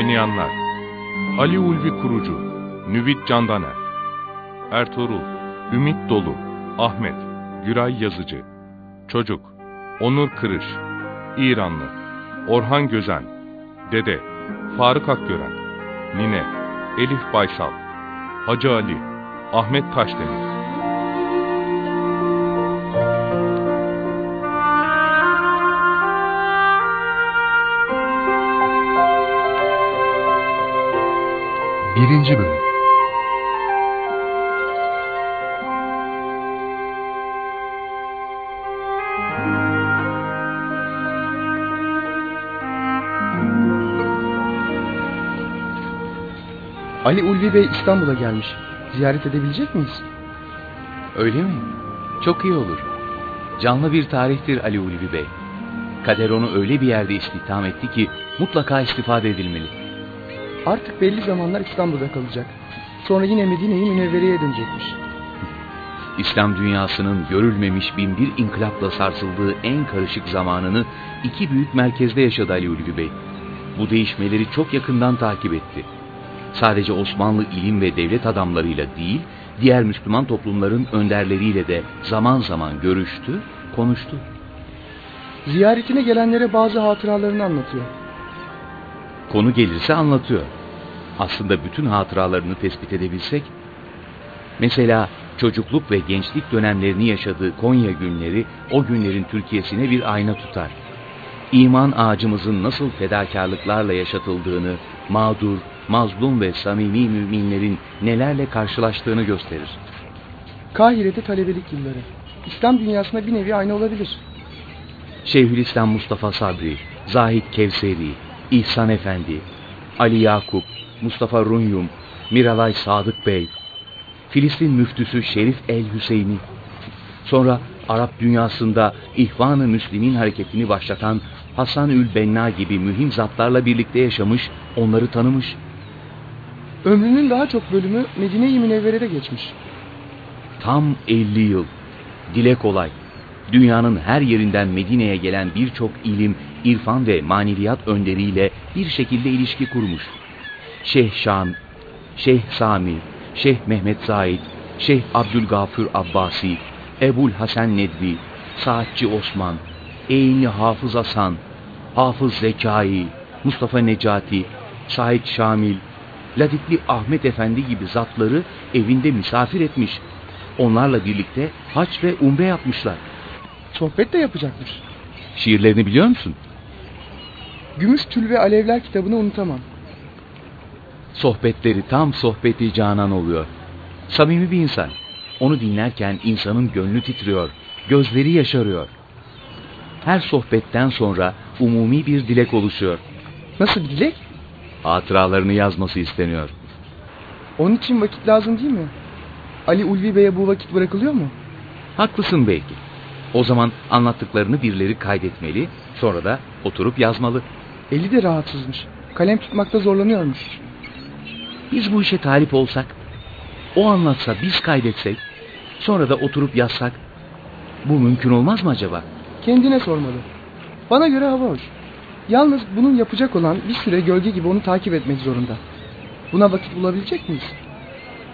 Oynayanlar. Ali Ulvi Kurucu Nüvit Candaner. Ertuğrul Ümit Dolu Ahmet Güray Yazıcı. Çocuk Onur Kırış. İranlı Orhan Gözen. Dede Faruk Akgören. Nine Elif Baysal. Hacı Ali Ahmet Taşdemir Birinci Bölüm Ali Ulvi Bey İstanbul'a gelmiş. Ziyaret edebilecek miyiz? Öyle mi? Çok iyi olur. Canlı bir tarihtir Ali Ulvi Bey. Kader onu öyle bir yerde istihdam etti ki mutlaka istifade edilmeli. Artık belli zamanlar İstanbul'da kalacak. Sonra yine Medine-i Münevvere'ye dönecekmiş. İslam dünyasının görülmemiş binbir inkılapla sarsıldığı en karışık zamanını iki büyük merkezde yaşadı Ali Ulvi Bey. Bu değişmeleri çok yakından takip etti. Sadece Osmanlı ilim ve devlet adamlarıyla değil, diğer Müslüman toplumların önderleriyle de zaman zaman görüştü, konuştu. Ziyaretine gelenlere bazı hatıralarını anlatıyor. Konu gelirse anlatıyor. Aslında bütün hatıralarını tespit edebilsek, mesela çocukluk ve gençlik dönemlerini yaşadığı Konya günleri o günlerin Türkiye'sine bir ayna tutar. İman ağacımızın nasıl fedakarlıklarla yaşatıldığını, mağdur, mazlum ve samimi müminlerin nelerle karşılaştığını gösterir. Kahire'de talebelik yılları. İslam dünyasına bir nevi ayna olabilir. Şeyhülislam Mustafa Sabri, Zahid Kevseri, İhsan Efendi, Ali Yakup, Mustafa Runyum, Miralay Sadık Bey, Filistin müftüsü Şerif El Hüseyini, sonra Arap dünyasında İhvan-ı Müslimin hareketini başlatan Hasan Ül Benna gibi mühim zatlarla birlikte yaşamış, onları tanımış. Ömrünün daha çok bölümü Medine-i Münevvere'de geçmiş. Tam 50 yıl. Dile kolay. Dünyanın her yerinden Medine'ye gelen birçok ilim, irfan ve maneviyat önderiyle bir şekilde ilişki kurmuş. Şeyh Şam, Şeyh Sami, Şeyh Mehmet Said, Şeyh Abdülgafur Abbasi, Ebul Hasan Nedvi, Saatçi Osman, Eğni Hafız Hasan, Hafız Zekai, Mustafa Necati, Said Şamil, Ladikli Ahmet Efendi gibi zatları evinde misafir etmiş. Onlarla birlikte haç ve umre yapmışlar. Sohbet de yapacakmış. Şiirlerini biliyor musun? Gümüş Tül ve Alevler kitabını unutamam. Sohbetleri tam sohbeti canan oluyor. Samimi bir insan. Onu dinlerken insanın gönlü titriyor, gözleri yaşarıyor. Her sohbetten sonra umumi bir dilek oluşuyor. Nasıl bir dilek? Hatıralarını yazması isteniyor. Onun için vakit lazım değil mi? Ali Ulvi Bey'e bu vakit bırakılıyor mu? Haklısın belki. O zaman anlattıklarını birileri kaydetmeli, sonra da oturup yazmalı. Eli de rahatsızmış. Kalem tutmakta zorlanıyormuş. Biz bu işe talip olsak, o anlatsa biz kaydetsek, sonra da oturup yazsak, bu mümkün olmaz mı acaba? Kendine sormalı. Bana göre hava hoş. Yalnız bunun yapacak olan bir süre gölge gibi onu takip etmek zorunda. Buna vakit bulabilecek miyiz?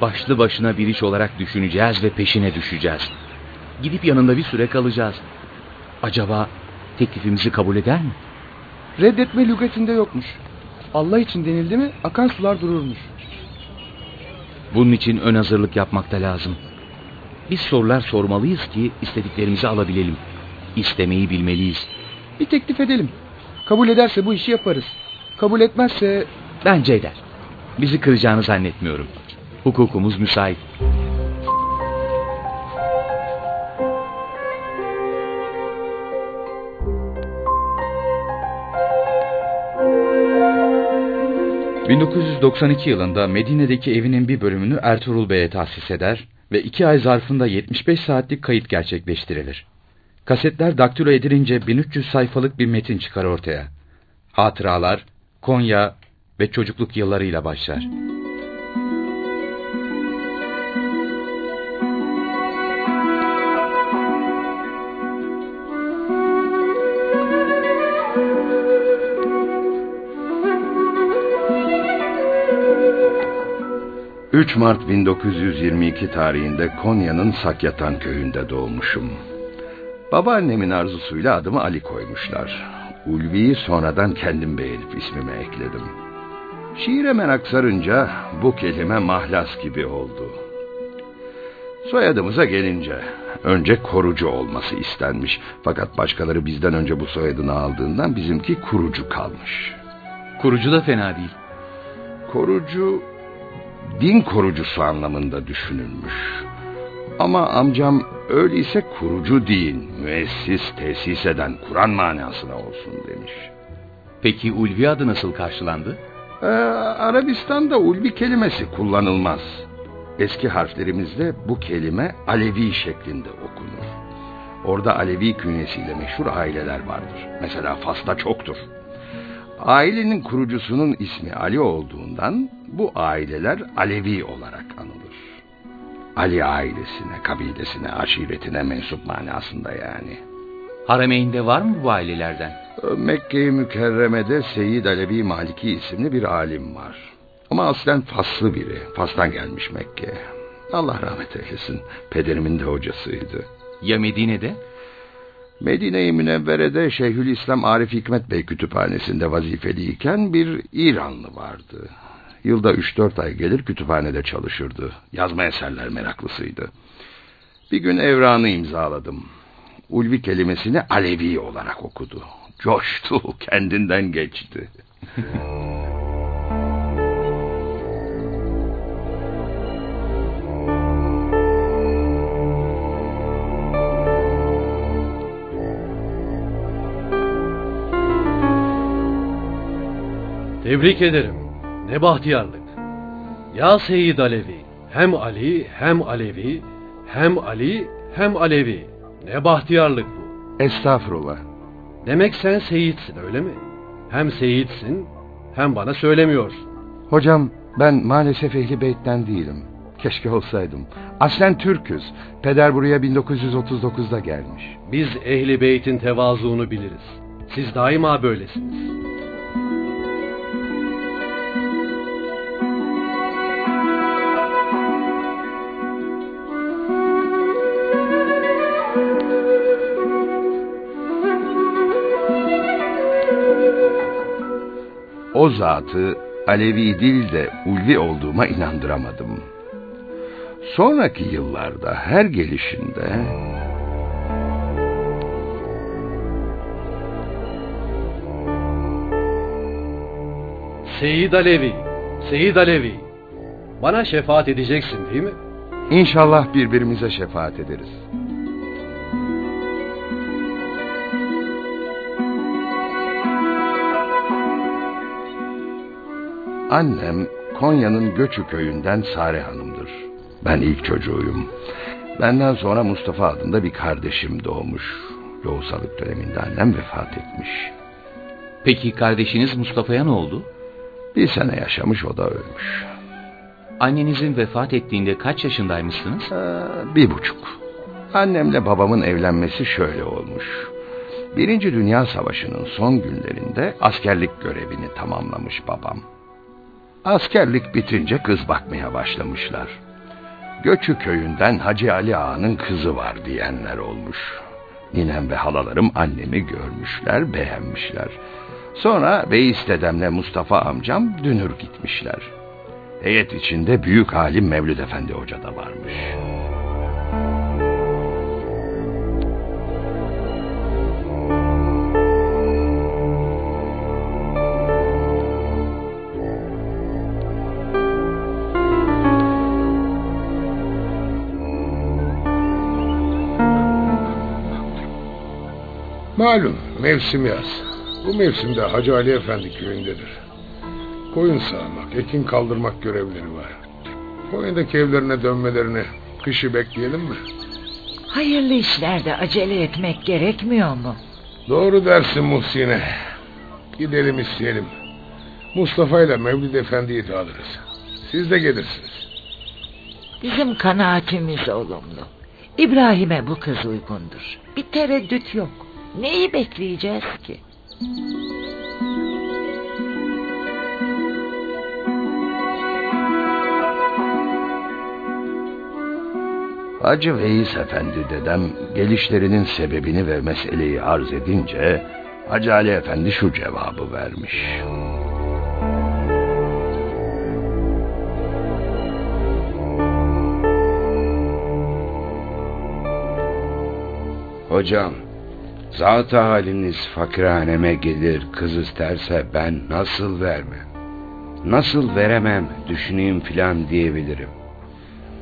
Başlı başına bir iş olarak düşüneceğiz ve peşine düşeceğiz. Gidip yanında bir süre kalacağız. Acaba teklifimizi kabul eder mi? Reddetme lügatinde yokmuş. Allah için denildi mi akan sular dururmuş. Bunun için ön hazırlık yapmak da lazım. Biz sorular sormalıyız ki istediklerimizi alabilelim. İstemeyi bilmeliyiz. Bir teklif edelim. Kabul ederse bu işi yaparız. Kabul etmezse Bence eder. Bizi kıracağını zannetmiyorum. Hukukumuz müsait. 1992 yılında Medine'deki evinin bir bölümünü Ertuğrul Bey'e tahsis eder ve iki ay zarfında 75 saatlik kayıt gerçekleştirilir. Kasetler daktilo edilince 1300 sayfalık bir metin çıkar ortaya. Hatıralar, Konya ve çocukluk yıllarıyla başlar. 3 Mart 1922 tarihinde Konya'nın Sakyatan köyünde doğmuşum. Babaannemin arzusuyla adımı Ali koymuşlar. Ulvi'yi sonradan kendim beğenip ismime ekledim. Şiire merak sarınca bu kelime mahlas gibi oldu. Soyadımıza gelince önce korucu olması istenmiş. Fakat başkaları bizden önce bu soyadını aldığından bizimki kurucu kalmış. Kurucu da fena değil. Korucu din korucusu anlamında düşünülmüş. Ama amcam öyleyse kurucu din, müessis, tesis eden, Kur'an manasına olsun demiş. Peki ulvi adı nasıl karşılandı? Ee, Arabistan'da ulvi kelimesi kullanılmaz. Eski harflerimizde bu kelime Alevi şeklinde okunur. Orada Alevi künyesiyle meşhur aileler vardır. Mesela Fas'ta çoktur. Ailenin kurucusunun ismi Ali olduğundan bu aileler Alevi olarak anılır. Ali ailesine, kabilesine, aşiretine mensup manasında yani. Harameyn'de var mı bu ailelerden? Mekke-i Mükerreme'de Seyyid Alevi Maliki isimli bir alim var. Ama aslen Faslı biri. Fas'tan gelmiş Mekke. Allah rahmet eylesin. Pederimin de hocasıydı. Ya Medine'de? Medine-i Münevvere'de Şeyhülislam Arif Hikmet Bey kütüphanesinde vazifeliyken bir İranlı vardı. Yılda üç dört ay gelir kütüphanede çalışırdı. Yazma eserler meraklısıydı. Bir gün evranı imzaladım. Ulvi kelimesini Alevi olarak okudu. Coştu, kendinden geçti. Tebrik ederim. Ne bahtiyarlık. Ya Seyyid Alevi, hem Ali hem Alevi, hem Ali hem Alevi. Ne bahtiyarlık bu. Estağfurullah. Demek sen Seyitsin öyle mi? Hem Seyitsin hem bana söylemiyorsun. Hocam ben maalesef Ehli Beyt'ten değilim. Keşke olsaydım. Aslen Türküz. Peder buraya 1939'da gelmiş. Biz Ehli Beyt'in tevazuunu biliriz. Siz daima böylesiniz. O zatı Alevi değil de Ulvi olduğuma inandıramadım. Sonraki yıllarda her gelişinde... Seyid Alevi, Seyid Alevi. Bana şefaat edeceksin değil mi? İnşallah birbirimize şefaat ederiz. Annem Konya'nın Göçü köyünden Sare Hanım'dır. Ben ilk çocuğuyum. Benden sonra Mustafa adında bir kardeşim doğmuş. Lohusalık döneminde annem vefat etmiş. Peki kardeşiniz Mustafa'ya ne oldu? Bir sene yaşamış o da ölmüş. Annenizin vefat ettiğinde kaç yaşındaymışsınız? Ee, bir buçuk. Annemle babamın evlenmesi şöyle olmuş. Birinci Dünya Savaşı'nın son günlerinde askerlik görevini tamamlamış babam. Askerlik bitince kız bakmaya başlamışlar. Göçü köyünden Hacı Ali Ağa'nın kızı var diyenler olmuş. Ninem ve halalarım annemi görmüşler, beğenmişler. Sonra Beyiz dedemle Mustafa amcam dünür gitmişler. Heyet içinde büyük alim Mevlüt Efendi Hoca da varmış. Malum mevsim yaz. Bu mevsimde Hacı Ali Efendi köyündedir. koyun sağmak, ekin kaldırmak görevleri var. Konya'daki evlerine dönmelerini kışı bekleyelim mi? Hayırlı işlerde acele etmek gerekmiyor mu? Doğru dersin Muhsin'e. Gidelim isteyelim. Mustafa ile Mevlid Efendi'yi de alırız. Siz de gelirsiniz. Bizim kanaatimiz olumlu. İbrahim'e bu kız uygundur. Bir tereddüt yok. Neyi bekleyeceğiz ki? Hacı Veys Efendi dedem gelişlerinin sebebini ve meseleyi arz edince Hacı Ali Efendi şu cevabı vermiş. Hocam, zat haliniz fakirhaneme gelir kız isterse ben nasıl vermem? Nasıl veremem düşüneyim filan diyebilirim.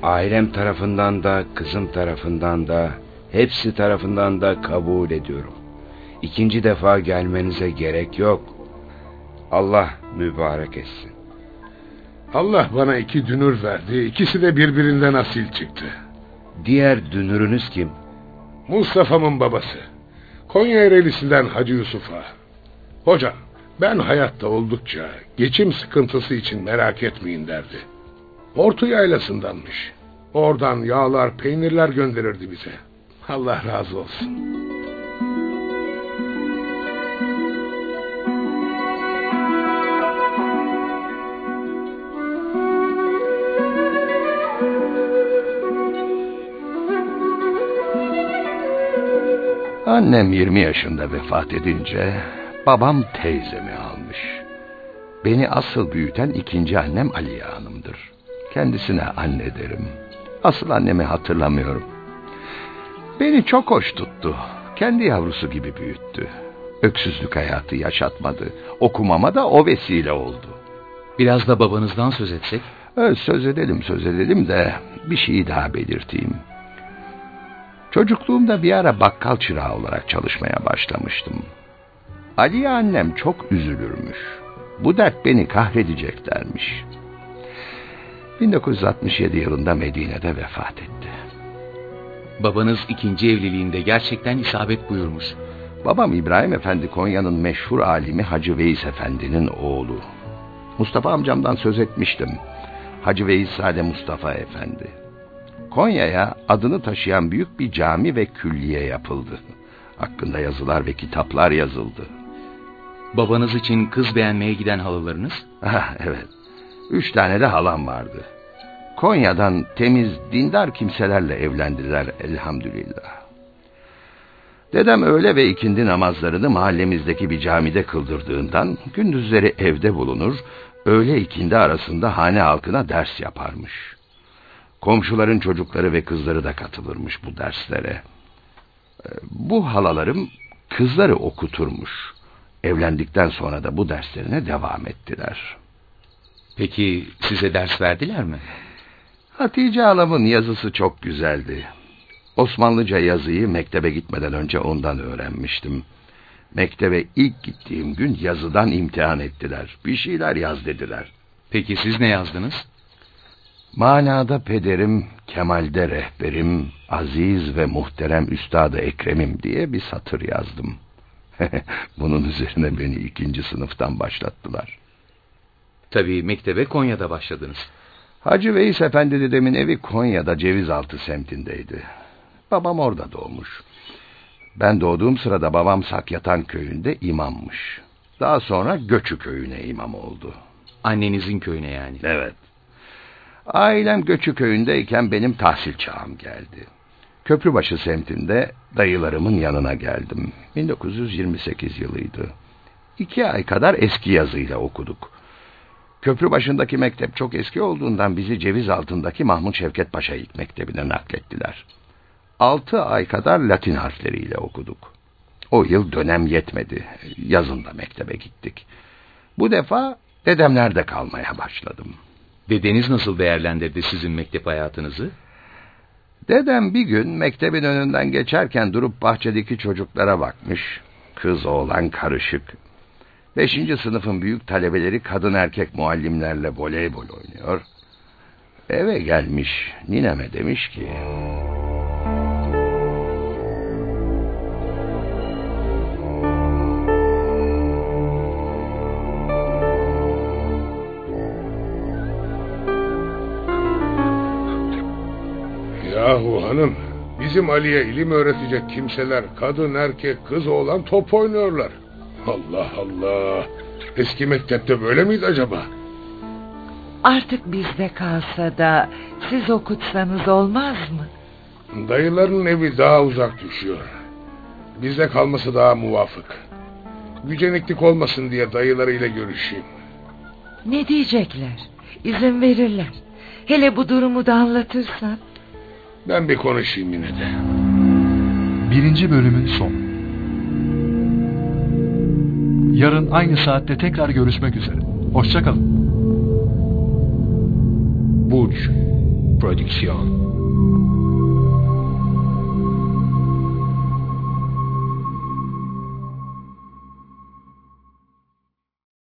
Ailem tarafından da kızım tarafından da hepsi tarafından da kabul ediyorum. İkinci defa gelmenize gerek yok. Allah mübarek etsin. Allah bana iki dünür verdi. İkisi de birbirinden asil çıktı. Diğer dünürünüz kim? Mustafa'mın babası. Konya Ereğlisi'nden Hacı Yusuf'a. Hocam ben hayatta oldukça geçim sıkıntısı için merak etmeyin derdi. Ortu yaylasındanmış. Oradan yağlar, peynirler gönderirdi bize. Allah razı olsun. Annem 20 yaşında vefat edince babam teyzemi almış. Beni asıl büyüten ikinci annem Aliye Hanım'dır. Kendisine anne derim. Asıl annemi hatırlamıyorum. Beni çok hoş tuttu. Kendi yavrusu gibi büyüttü. Öksüzlük hayatı yaşatmadı. Okumama da o vesile oldu. Biraz da babanızdan söz etsek. Evet, söz edelim söz edelim de bir şeyi daha belirteyim. Çocukluğumda bir ara bakkal çırağı olarak çalışmaya başlamıştım. Aliye annem çok üzülürmüş. Bu dert beni kahredecek dermiş. 1967 yılında Medine'de vefat etti. Babanız ikinci evliliğinde gerçekten isabet buyurmuş. Babam İbrahim Efendi Konya'nın meşhur alimi Hacı Veys Efendi'nin oğlu. Mustafa amcamdan söz etmiştim. Hacı Veys Sade Mustafa Efendi. Konya'ya adını taşıyan büyük bir cami ve külliye yapıldı. Hakkında yazılar ve kitaplar yazıldı. Babanız için kız beğenmeye giden halılarınız? Ah, evet. Üç tane de halam vardı. Konya'dan temiz, dindar kimselerle evlendiler elhamdülillah. Dedem öğle ve ikindi namazlarını mahallemizdeki bir camide kıldırdığından gündüzleri evde bulunur, öğle ikindi arasında hane halkına ders yaparmış. Komşuların çocukları ve kızları da katılırmış bu derslere. Ee, bu halalarım kızları okuturmuş. Evlendikten sonra da bu derslerine devam ettiler. Peki size ders verdiler mi? Hatice halamın yazısı çok güzeldi. Osmanlıca yazıyı mektebe gitmeden önce ondan öğrenmiştim. Mektebe ilk gittiğim gün yazıdan imtihan ettiler. Bir şeyler yaz dediler. Peki siz ne yazdınız? Manada pederim, Kemal'de rehberim, aziz ve muhterem üstadı Ekrem'im diye bir satır yazdım. Bunun üzerine beni ikinci sınıftan başlattılar. Tabii mektebe Konya'da başladınız. Hacı Veys Efendi dedemin evi Konya'da Cevizaltı semtindeydi. Babam orada doğmuş. Ben doğduğum sırada babam Sakyatan köyünde imammış. Daha sonra Göçü köyüne imam oldu. Annenizin köyüne yani. Evet. Ailem Göçü köyündeyken benim tahsil çağım geldi. Köprübaşı semtinde dayılarımın yanına geldim. 1928 yılıydı. İki ay kadar eski yazıyla okuduk. Köprü başındaki mektep çok eski olduğundan bizi ceviz altındaki Mahmut Şevket Paşa ilk mektebine naklettiler. Altı ay kadar Latin harfleriyle okuduk. O yıl dönem yetmedi. Yazında mektebe gittik. Bu defa dedemlerde kalmaya başladım. Dedeniz nasıl değerlendirdi sizin mektep hayatınızı? Dedem bir gün mektebin önünden geçerken durup bahçedeki çocuklara bakmış. Kız oğlan karışık. Beşinci sınıfın büyük talebeleri kadın erkek muallimlerle voleybol oynuyor. Eve gelmiş nineme demiş ki... hanım, bizim Ali'ye ilim öğretecek kimseler kadın erkek kız oğlan top oynuyorlar. Allah Allah. Eski mektepte böyle miydi acaba? Artık bizde kalsa da siz okutsanız olmaz mı? Dayıların evi daha uzak düşüyor. Bizde kalması daha muvafık. Güceniklik olmasın diye dayılarıyla görüşeyim. Ne diyecekler? İzin verirler. Hele bu durumu da anlatırsan. Ben bir konuşayım yine de. Birinci bölümün sonu. Yarın aynı saatte tekrar görüşmek üzere. Hoşçakalın. Burç Prodüksiyon